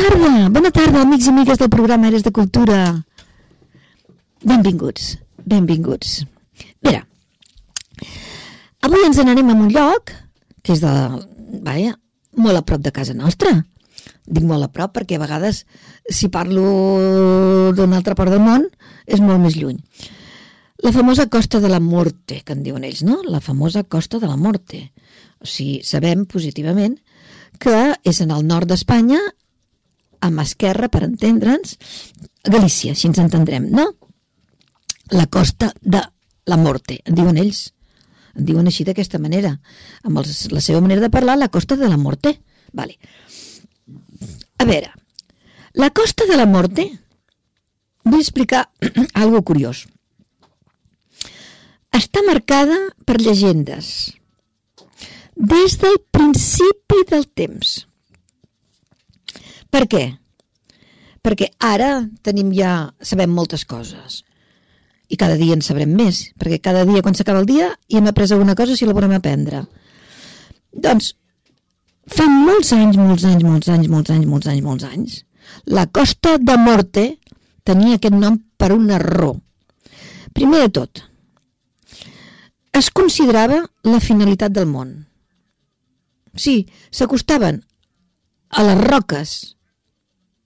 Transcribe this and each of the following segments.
Tarda, bona tarda, amics i amigues del programa Aires de Cultura. Benvinguts, benvinguts. Mira, avui ens n'anem a un lloc que és de, vaja, molt a prop de casa nostra. Dic molt a prop perquè a vegades si parlo d'una altra part del món és molt més lluny. La famosa Costa de la Morte, que en diuen ells, no? La famosa Costa de la Morte. O sigui, sabem positivament que és en el nord d'Espanya, amb esquerra, per entendre'ns, Galícia, si ens entendrem, no? La Costa de la Morte, en diuen ells. En diuen així d'aquesta manera. Amb els, la seva manera de parlar, la Costa de la Morte. Vale. A veure, la Costa de la Morte, vull explicar algo curiós. Està marcada per llegendes des del principi del temps. Per què? Perquè ara tenim ja, sabem moltes coses. I cada dia en sabrem més, perquè cada dia quan s'acaba el dia hi hem après alguna cosa si la volem aprendre. Doncs, fa molts anys, molts anys, molts anys, molts anys, molts anys, molts anys, la Costa de Morte tenia aquest nom per un error. Primer de tot, es considerava la finalitat del món. Sí, s'acostaven a les roques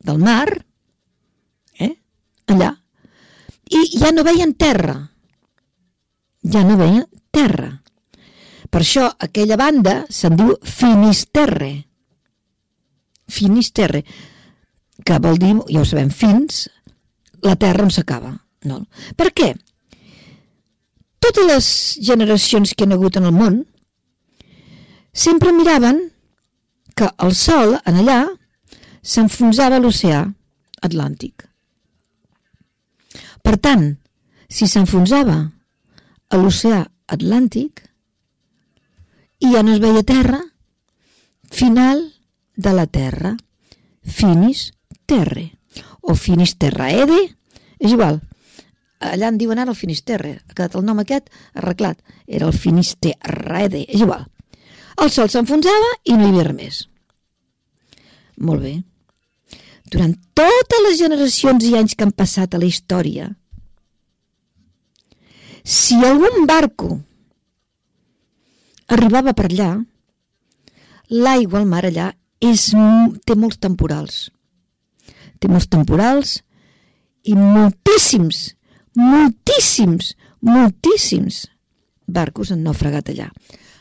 del mar, eh? allà, i ja no veien terra. Ja no veien terra. Per això aquella banda se'n diu Finisterre. Finisterre, que vol dir, ja ho sabem, fins, la terra on s'acaba. No? Per què? Totes les generacions que han hagut en el món sempre miraven que el sol, en allà, s'enfonsava l'oceà Atlàntic. Per tant, si s'enfonsava a l'oceà Atlàntic i ja no es veia terra, final de la terra, finis terre, o finis terraede, és igual, allà en diuen ara el Finisterre, ha quedat el nom aquest arreglat, era el Finisterraede, és igual. El sol s'enfonsava i no hi havia res més. Molt bé. Durant totes les generacions i anys que han passat a la història, si algun barco arribava per allà, l'aigua al mar allà és, té molts temporals. Té molts temporals i moltíssims, moltíssims, moltíssims barcos han naufragat allà.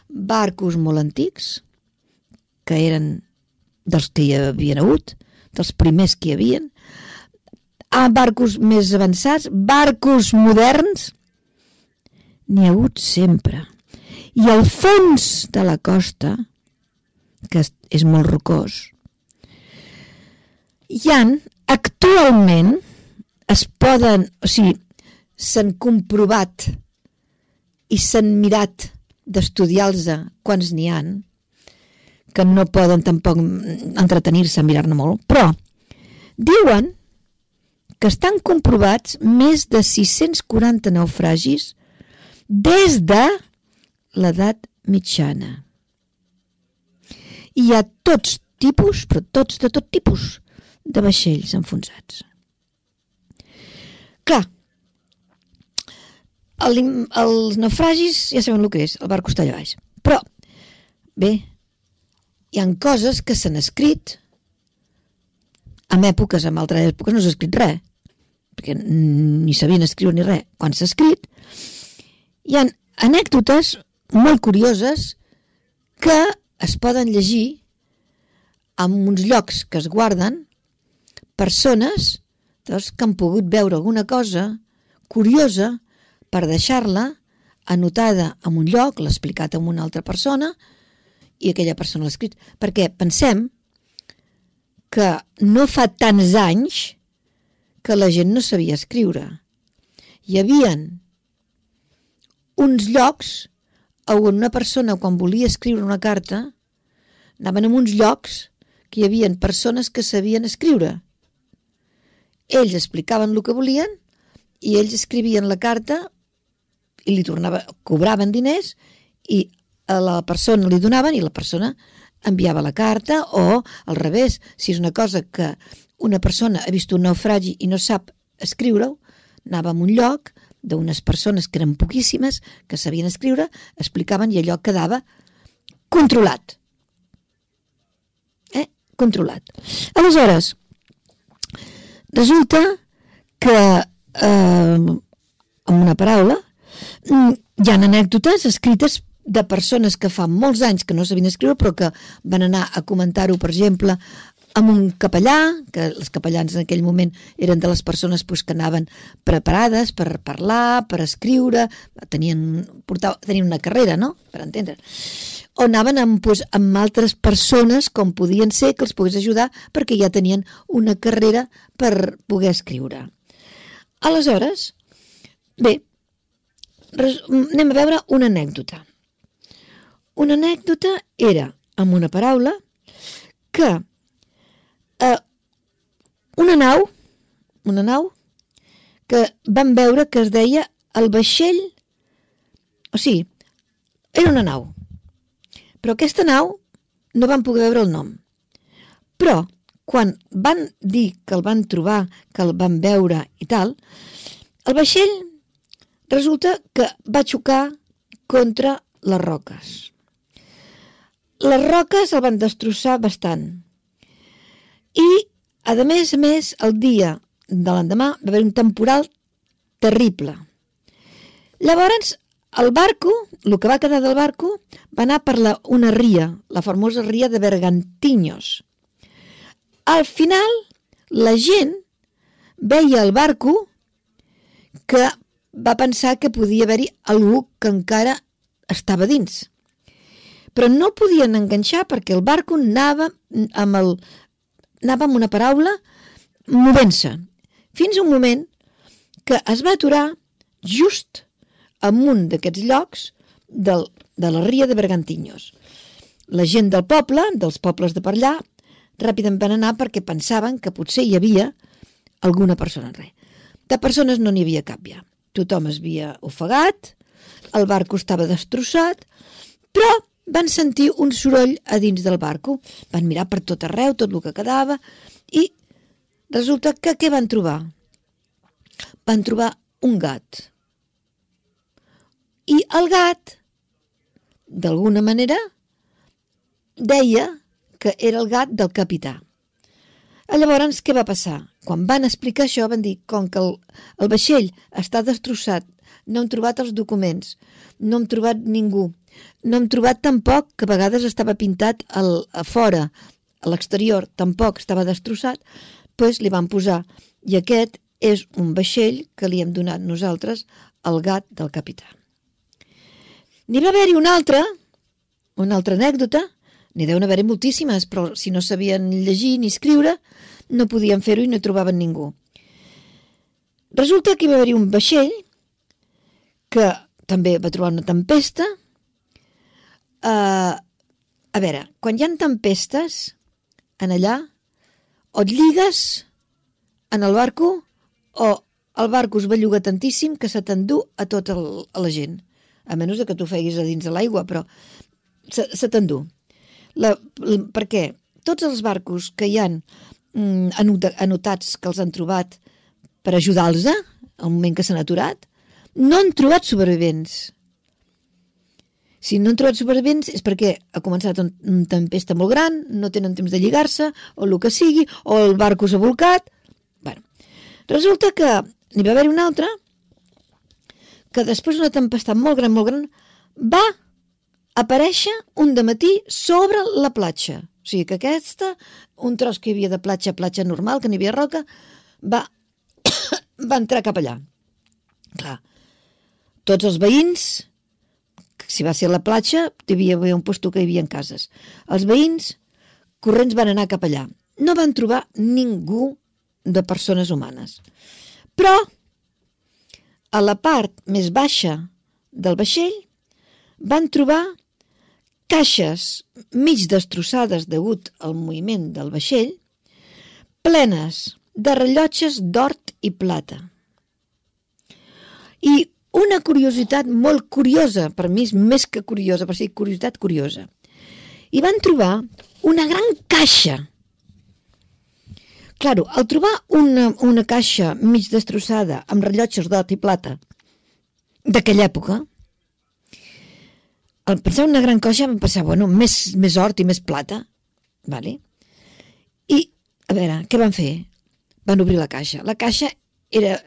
Barcos molt antics, que eren dels que hi havien hagut, dels primers que hi havien, a barcos més avançats, barcos moderns, n'hi ha hagut sempre. I al fons de la costa, que és molt rocós, hi han actualment es poden, o sigui, s'han comprovat i s'han mirat d'estudiar-los quants n'hi han, que no poden tampoc entretenir-se a mirar-ne molt, però diuen que estan comprovats més de 640 naufragis des de l'edat mitjana. Hi ha tots tipus, però tots de tot tipus, de vaixells enfonsats. Clar, el, els naufragis ja sabem el que és, el barco està allà baix. Però, bé, hi han coses que s'han escrit en èpoques, en altres èpoques no s'ha escrit res, perquè ni sabien escriure ni res. Quan s'ha escrit, hi han anècdotes molt curioses que es poden llegir en uns llocs que es guarden persones doncs, que han pogut veure alguna cosa curiosa per deixar-la anotada en un lloc, l'ha explicat a una altra persona i aquella persona l'ha escrit. Perquè pensem que no fa tants anys que la gent no sabia escriure. Hi havien uns llocs on una persona, quan volia escriure una carta, anaven a uns llocs que hi havien persones que sabien escriure. Ells explicaven el que volien i ells escrivien la carta i li tornava, cobraven diners i a la persona li donaven i la persona enviava la carta o al revés, si és una cosa que una persona ha vist un naufragi i no sap escriure-ho, anava a un lloc d'unes persones que eren poquíssimes, que sabien escriure, explicaven i allò quedava controlat. Eh? Controlat. Aleshores, resulta que, eh, amb una paraula, mm, hi ha anècdotes escrites de persones que fa molts anys que no sabien escriure però que van anar a comentar-ho, per exemple, amb un capellà, que els capellans en aquell moment eren de les persones pues, que anaven preparades per parlar, per escriure, tenien, portava, tenien una carrera, no?, per entendre o anaven amb, pues, amb altres persones com podien ser que els pogués ajudar perquè ja tenien una carrera per poder escriure. Aleshores, bé, res, anem a veure una anècdota. Una anècdota era, amb una paraula, que eh, una nau, una nau, que van veure que es deia el vaixell, o sigui, era una nau. Però aquesta nau no van poder veure el nom. Però, quan van dir que el van trobar, que el van veure i tal, el vaixell resulta que va xocar contra les roques. Les roques el van destrossar bastant. I, a més a més, el dia de l'endemà va haver un temporal terrible. Llavors, el barco, el que va quedar del barco, va anar per la, una ria, la famosa ria de Bergantinyos. Al final, la gent veia el barco que va pensar que podia haver-hi algú que encara estava dins. Però no podien enganxar perquè el barco anava amb, el, anava amb una paraula movent-se, fins un moment que es va aturar just en un d'aquests llocs del, de la ria de Bergantinyos. La gent del poble, dels pobles de per allà, ràpidament van anar perquè pensaven que potser hi havia alguna persona. Res. De persones no n'hi havia cap ja. Tothom es havia ofegat, el barco estava destrossat, però van sentir un soroll a dins del barco. Van mirar per tot arreu, tot el que quedava, i resulta que què van trobar? Van trobar un gat i el gat, d'alguna manera, deia que era el gat del capità. Llavors, què va passar? Quan van explicar això, van dir, com que el, el vaixell està destrossat, no hem trobat els documents, no hem trobat ningú, no hem trobat tampoc, que a vegades estava pintat al, a fora, a l'exterior, tampoc estava destrossat, doncs li van posar, i aquest és un vaixell que li hem donat nosaltres al gat del capità. N'hi va haver-hi una altra, una altra anècdota, n'hi deuen haver-hi moltíssimes, però si no sabien llegir ni escriure, no podien fer-ho i no trobaven ningú. Resulta que hi va haver-hi un vaixell que també va trobar una tempesta. Uh, a veure, quan hi ha tempestes en allà, o et lligues en el barco o el barco es belluga tantíssim que se t'endú a tota la gent a menys que tu feguis a dins de l'aigua, però se, se t'endú. La, perquè tots els barcos que hi han mm, anotats que els han trobat per ajudar-los eh, al moment que s'han aturat, no han trobat supervivents. Si no han trobat supervivents és perquè ha començat una tempesta molt gran, no tenen temps de lligar-se, o el que sigui, o el barco s'ha volcat. Bueno, resulta que n'hi va haver una altra que després d'una tempestat molt gran, molt gran, va aparèixer un de matí sobre la platja. O sigui que aquesta, un tros que hi havia de platja platja normal, que n'hi havia roca, va, va entrar cap allà. Clar, tots els veïns, si va ser a la platja, hi havia un posto que hi havia cases. Els veïns corrents van anar cap allà. no van trobar ningú de persones humanes. Però a la part més baixa del vaixell van trobar caixes mig destrossades degut al moviment del vaixell, plenes de rellotges d'hort i plata. I una curiositat molt curiosa, per mi és més que curiosa, per ser curiositat curiosa. I van trobar una gran caixa. Claro, al trobar una, una caixa mig destrossada amb rellotges d'hort i plata d'aquella època, al pensar una gran caixa vam pensar, bueno, més, més hort i més plata, vale? I, a veure, què van fer? Van obrir la caixa. La caixa era...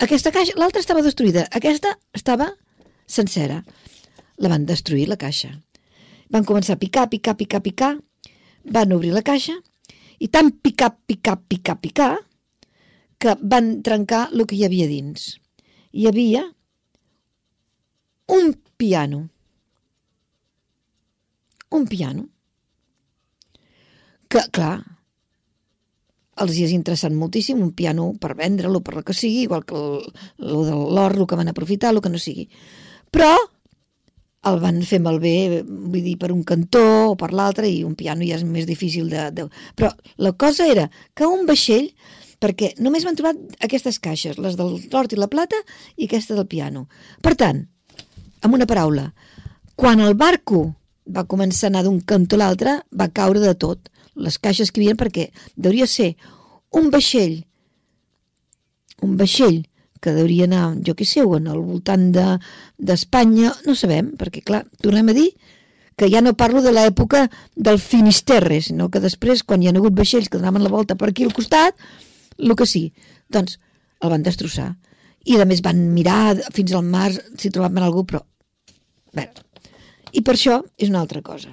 Aquesta caixa, l'altra estava destruïda, aquesta estava sencera. La van destruir, la caixa. Van començar a picar, picar, picar, picar, van obrir la caixa i tant picar, picar, picar, picar, que van trencar el que hi havia dins. Hi havia un piano. Un piano. Que, clar, els hi és interessant moltíssim un piano per vendre-lo, per el que sigui, igual que el de l'or, el que van aprofitar, el que no sigui. Però el van fer malbé, vull dir, per un cantó o per l'altre, i un piano ja és més difícil de, de... Però la cosa era que un vaixell, perquè només van trobar aquestes caixes, les del l'hort i la plata i aquesta del piano. Per tant, amb una paraula, quan el barco va començar a anar d'un cantó a l'altre, va caure de tot, les caixes que hi havia, perquè hauria ser un vaixell, un vaixell que hauria anar, jo què sé, en al voltant d'Espanya, de, no sabem, perquè clar, tornem a dir que ja no parlo de l'època del Finisterre, sinó que després, quan hi ha hagut vaixells que donaven la volta per aquí al costat, el que sí, doncs el van destrossar. I a més van mirar fins al mar si trobaven algú, però... Bé, I per això és una altra cosa.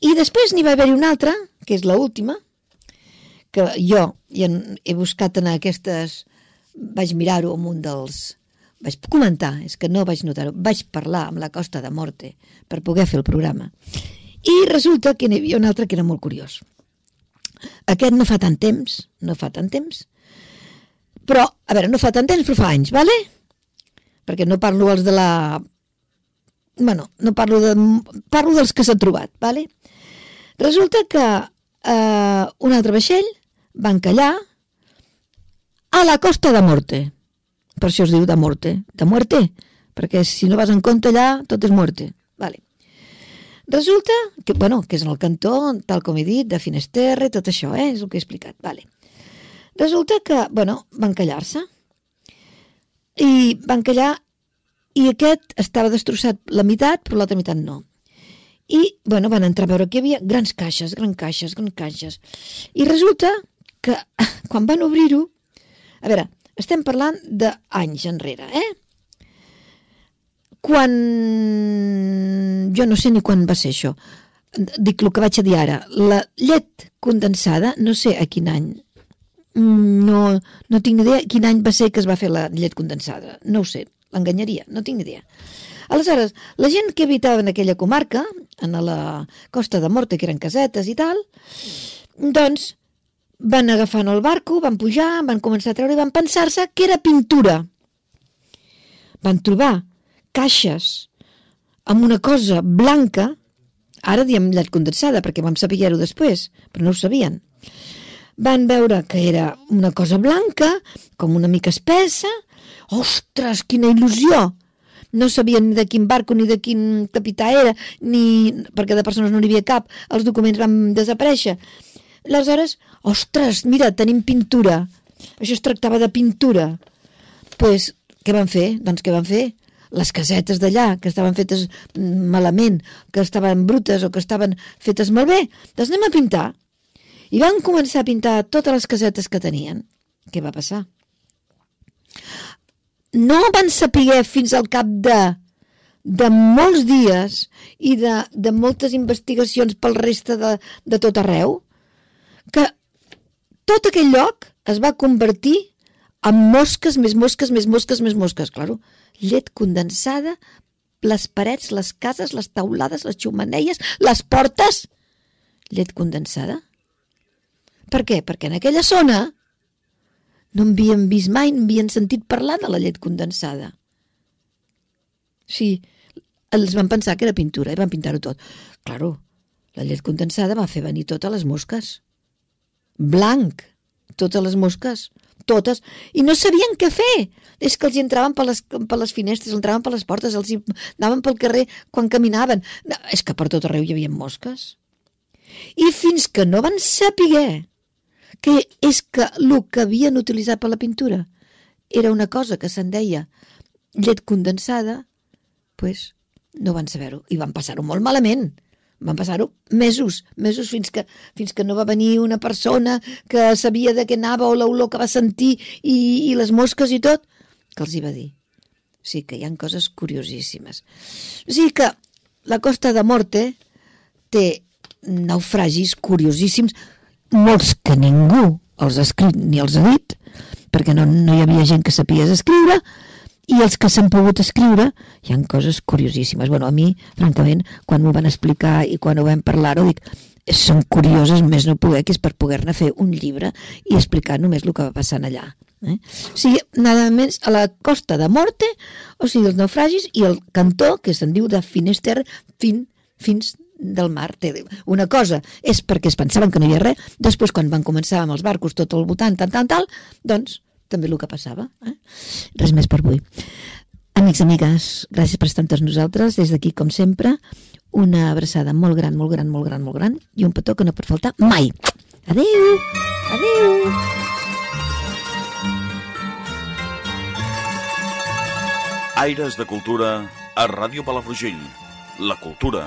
I després n'hi va haver-hi una altra, que és l'última, última, que jo ja he buscat en aquestes vaig mirar-ho amb un dels... Vaig comentar, és que no vaig notar-ho, vaig parlar amb la Costa de Morte per poder fer el programa. I resulta que n'hi havia un altre que era molt curiós. Aquest no fa tant temps, no fa tant temps, però, a veure, no fa tant temps, però fa anys, vale? Perquè no parlo els de la... Bueno, no parlo de... Parlo dels que s'ha trobat, vale? Resulta que eh, un altre vaixell va encallar a la costa de Morte. Per això es diu de Morte. De Muerte, perquè si no vas en compte allà, tot és Muerte. Vale. Resulta que, bueno, que és en el cantó, tal com he dit, de Finesterre, tot això, eh? és el que he explicat. Vale. Resulta que, bueno, van callar-se. I van callar i aquest estava destrossat la meitat, però l'altra meitat no. I, bueno, van entrar a veure que hi havia grans caixes, grans caixes, grans caixes. I resulta que quan van obrir-ho, a veure, estem parlant d'anys enrere, eh? Quan... Jo no sé ni quan va ser això. Dic el que vaig a dir ara. La llet condensada, no sé a quin any. No, no tinc idea quin any va ser que es va fer la llet condensada. No ho sé, l'enganyaria, no tinc idea. Aleshores, la gent que habitava en aquella comarca, en la costa de Morte, que eren casetes i tal, doncs van agafant el barco, van pujar, van començar a treure i van pensar-se que era pintura. Van trobar caixes amb una cosa blanca, ara diem llet condensada perquè vam saber-ho després, però no ho sabien. Van veure que era una cosa blanca, com una mica espessa. Ostres, quina il·lusió! No sabien ni de quin barco ni de quin capità era, ni perquè de persones no n'hi havia cap, els documents van desaparèixer. Aleshores, ostres, mira, tenim pintura. Això es tractava de pintura. pues, què van fer? Doncs què van fer? Les casetes d'allà, que estaven fetes malament, que estaven brutes o que estaven fetes malbé, doncs anem a pintar. I van començar a pintar totes les casetes que tenien. Què va passar? No van saber fins al cap de de molts dies i de, de moltes investigacions pel reste de, de tot arreu que tot aquell lloc es va convertir en mosques, més mosques, més mosques, més mosques, claro. Llet condensada, les parets, les cases, les taulades, les xumaneies, les portes. Llet condensada. Per què? Perquè en aquella zona no havien vist mai, no havien sentit parlar de la llet condensada. Sí, els van pensar que era pintura i van pintar-ho tot. Claro, la llet condensada va fer venir totes les mosques. Blanc, totes les mosques, totes, i no sabien què fer. És que els entraven per les, per les finestres, entraven per les portes, els anaven pel carrer quan caminaven. No, és que per tot arreu hi havia mosques. I fins que no van saber que és que el que havien utilitzat per la pintura era una cosa que se'n deia llet condensada, pues no van saber-ho i van passar-ho molt malament. Van passar-ho mesos, mesos fins que, fins que no va venir una persona que sabia de què anava o l'olor que va sentir i, i les mosques i tot, que els hi va dir. Sí que hi han coses curiosíssimes. O sigui que la Costa de Morte té naufragis curiosíssims, molts que ningú els ha escrit ni els ha dit, perquè no, no hi havia gent que sapies escriure, i els que s'han pogut escriure hi han coses curiosíssimes. Bueno, a mi, francament, quan m'ho van explicar i quan ho vam parlar-ho, dic, són curioses més no poder, que és per poder-ne fer un llibre i explicar només el que va passant allà. Eh? O sigui, nada més a la costa de Morte, o sigui, els naufragis i el cantó, que se'n diu de Finester fin, fins del mar. Té una cosa és perquè es pensaven que no hi havia res, després quan van començar amb els barcos tot al voltant, tant, tant, tal, doncs també el que passava. Eh? Res més per avui. Amics, amigues, gràcies per estar amb tots nosaltres. Des d'aquí, com sempre, una abraçada molt gran, molt gran, molt gran, molt gran i un petó que no pot faltar mai. Adeu! Adeu! Aires de Cultura a Ràdio Palafrugell. La cultura